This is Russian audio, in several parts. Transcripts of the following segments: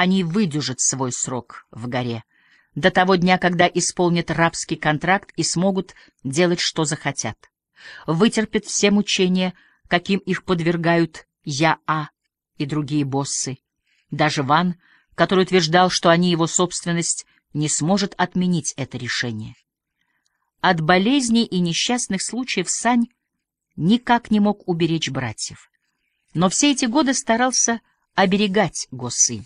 Они выдержат свой срок в горе до того дня, когда исполнят рабский контракт и смогут делать, что захотят. Вытерпят все мучения, каким их подвергают Я-А и другие боссы. Даже Ван, который утверждал, что они его собственность, не сможет отменить это решение. От болезней и несчастных случаев Сань никак не мог уберечь братьев. Но все эти годы старался оберегать Госы.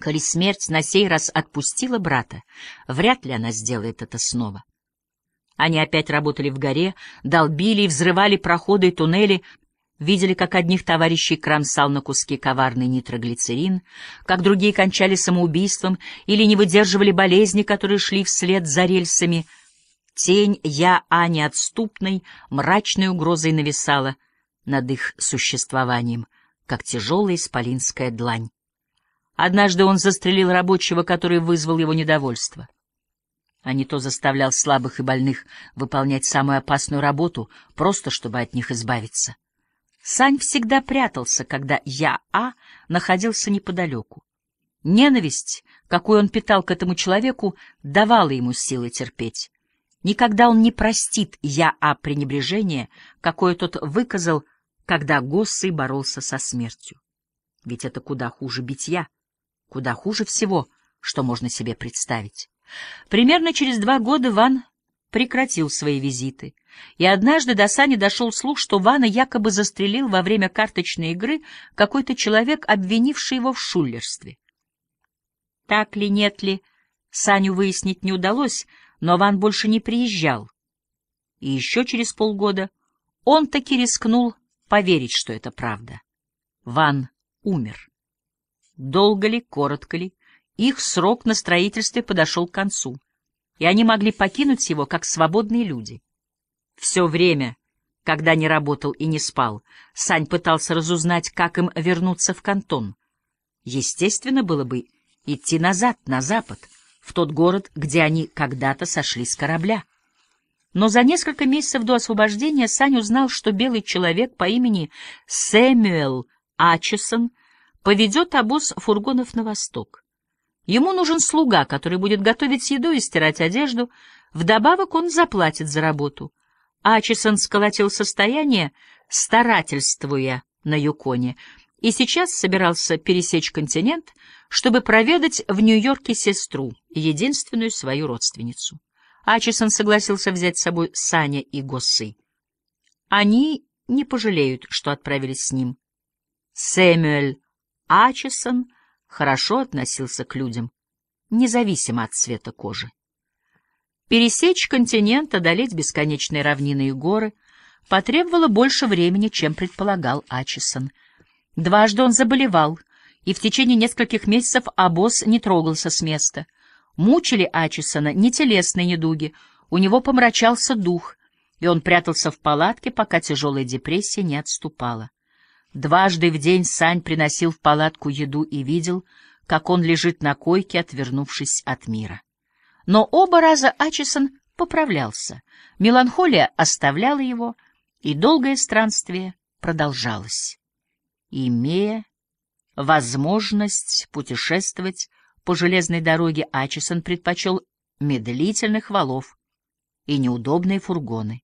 Коли смерть на сей раз отпустила брата, вряд ли она сделает это снова. Они опять работали в горе, долбили и взрывали проходы и туннели, видели, как одних товарищей кромсал на куски коварный нитроглицерин, как другие кончали самоубийством или не выдерживали болезни, которые шли вслед за рельсами. Тень Я-А неотступной, мрачной угрозой нависала над их существованием, как тяжелая исполинская длань. Однажды он застрелил рабочего, который вызвал его недовольство. А не то заставлял слабых и больных выполнять самую опасную работу, просто чтобы от них избавиться. Сань всегда прятался, когда Я-А находился неподалеку. Ненависть, какую он питал к этому человеку, давала ему силы терпеть. Никогда он не простит Я-А пренебрежение, какое тот выказал, когда Госсый боролся со смертью. Ведь это куда хуже битья куда хуже всего, что можно себе представить. Примерно через два года Ван прекратил свои визиты, и однажды до Сани дошел слух, что Вана якобы застрелил во время карточной игры какой-то человек, обвинивший его в шулерстве. Так ли, нет ли, Саню выяснить не удалось, но Ван больше не приезжал. И еще через полгода он таки рискнул поверить, что это правда. Ван умер. Долго ли, коротко ли, их срок на строительстве подошел к концу, и они могли покинуть его как свободные люди. Все время, когда не работал и не спал, Сань пытался разузнать, как им вернуться в кантон. Естественно, было бы идти назад, на запад, в тот город, где они когда-то сошли с корабля. Но за несколько месяцев до освобождения Сань узнал, что белый человек по имени Сэмюэл Ачесон — поведет обоз фургонов на восток. Ему нужен слуга, который будет готовить еду и стирать одежду. Вдобавок он заплатит за работу. Ачисон сколотил состояние, старательствуя на Юконе, и сейчас собирался пересечь континент, чтобы проведать в Нью-Йорке сестру, единственную свою родственницу. Ачисон согласился взять с собой Саня и Госсы. Они не пожалеют, что отправились с ним. Сэмюэль Ачесон хорошо относился к людям, независимо от цвета кожи. Пересечь континент, одолеть бесконечные равнины и горы потребовало больше времени, чем предполагал Ачесон. Дважды он заболевал, и в течение нескольких месяцев обоз не трогался с места. Мучили Ачесона не телесные недуги, у него помрачался дух, и он прятался в палатке, пока тяжелая депрессия не отступала. Дважды в день Сань приносил в палатку еду и видел, как он лежит на койке, отвернувшись от мира. Но оба раза Ачисон поправлялся, меланхолия оставляла его, и долгое странствие продолжалось. Имея возможность путешествовать по железной дороге, Ачисон предпочел медлительных валов и неудобные фургоны.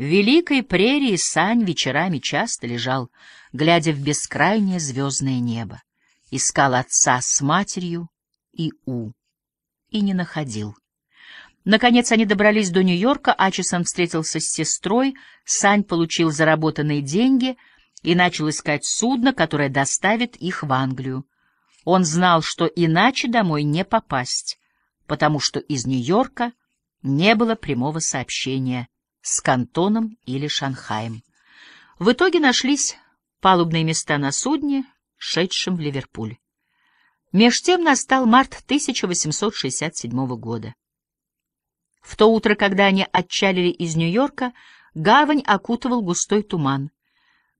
В великой прерии Сань вечерами часто лежал, глядя в бескрайнее звездное небо. Искал отца с матерью и У. И не находил. Наконец они добрались до Нью-Йорка, Ачисон встретился с сестрой, Сань получил заработанные деньги и начал искать судно, которое доставит их в Англию. Он знал, что иначе домой не попасть, потому что из Нью-Йорка не было прямого сообщения с Кантоном или Шанхаем. В итоге нашлись палубные места на судне, шедшем в Ливерпуль. Меж тем настал март 1867 года. В то утро, когда они отчалили из Нью-Йорка, гавань окутывал густой туман.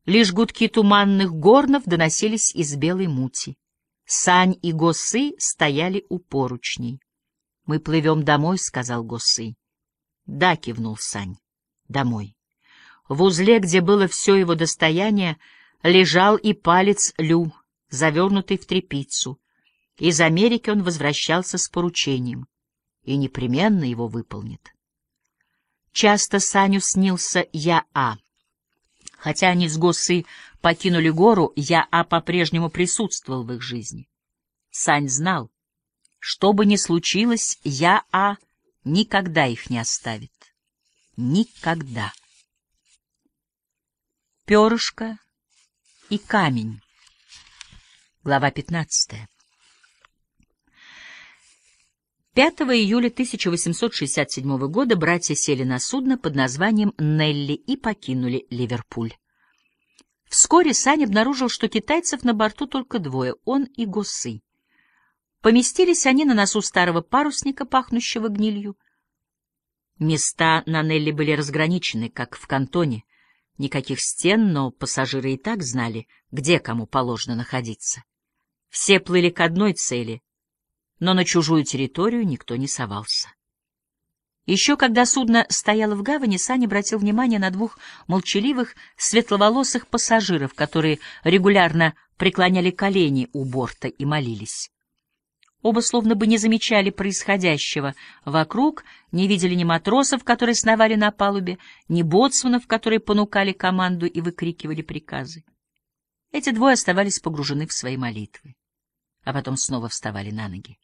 Лишь гудки туманных горнов доносились из белой мути. Сань и Госы стояли у поручней. — Мы плывем домой, — сказал Госы. — Да, — кивнул Сань домой. В узле, где было все его достояние, лежал и палец Лю, завернутый в тряпицу. Из Америки он возвращался с поручением и непременно его выполнит. Часто Саню снился Я-А. Хотя они с Госы покинули гору, Я-А по-прежнему присутствовал в их жизни. Сань знал, что бы ни случилось, Я-А никогда их не оставит. Никогда. Перышко и камень. Глава 15. 5 июля 1867 года братья сели на судно под названием «Нелли» и покинули Ливерпуль. Вскоре Сань обнаружил, что китайцев на борту только двое — он и Госы. Поместились они на носу старого парусника, пахнущего гнилью. Места на Нелли были разграничены, как в кантоне. Никаких стен, но пассажиры и так знали, где кому положено находиться. Все плыли к одной цели, но на чужую территорию никто не совался. Еще когда судно стояло в гавани, Саня обратил внимание на двух молчаливых, светловолосых пассажиров, которые регулярно преклоняли колени у борта и молились. Оба словно бы не замечали происходящего вокруг, не видели ни матросов, которые сновали на палубе, ни боцманов, которые понукали команду и выкрикивали приказы. Эти двое оставались погружены в свои молитвы, а потом снова вставали на ноги.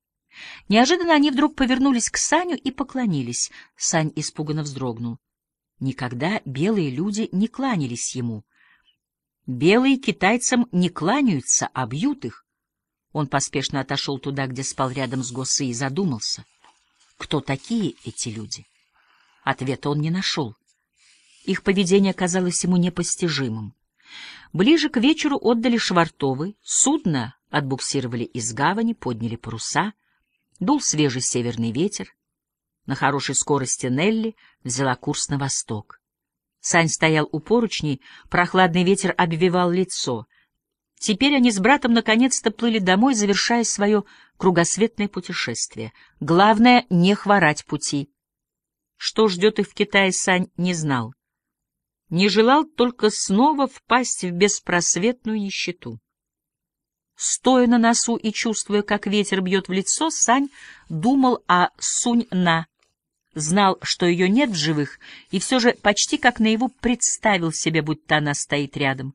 Неожиданно они вдруг повернулись к Саню и поклонились. Сань испуганно вздрогнул. Никогда белые люди не кланялись ему. Белые китайцам не кланяются, а бьют их. Он поспешно отошел туда, где спал рядом с Госы, и задумался. Кто такие эти люди? Ответа он не нашел. Их поведение казалось ему непостижимым. Ближе к вечеру отдали швартовы, судно отбуксировали из гавани, подняли паруса — Дул свежий северный ветер. На хорошей скорости Нелли взяла курс на восток. Сань стоял у поручней, прохладный ветер обвивал лицо. Теперь они с братом наконец-то плыли домой, завершая свое кругосветное путешествие. Главное — не хворать пути. Что ждет их в Китае, Сань не знал. Не желал только снова впасть в беспросветную нищету. Стоя на носу и чувствуя, как ветер бьет в лицо, Сань думал о Сунь-На. Знал, что ее нет в живых, и все же почти как наяву представил себе, будто она стоит рядом.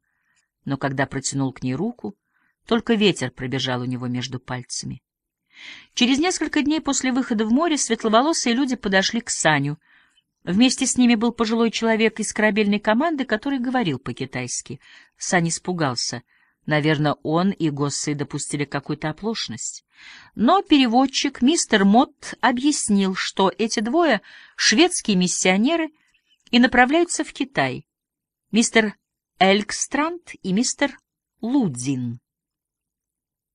Но когда протянул к ней руку, только ветер пробежал у него между пальцами. Через несколько дней после выхода в море светловолосые люди подошли к Саню. Вместе с ними был пожилой человек из корабельной команды, который говорил по-китайски. Сань испугался — Наверное, он и Госсы допустили какую-то оплошность. Но переводчик мистер Мотт объяснил, что эти двое — шведские миссионеры и направляются в Китай. Мистер Элькстранд и мистер Лудзин.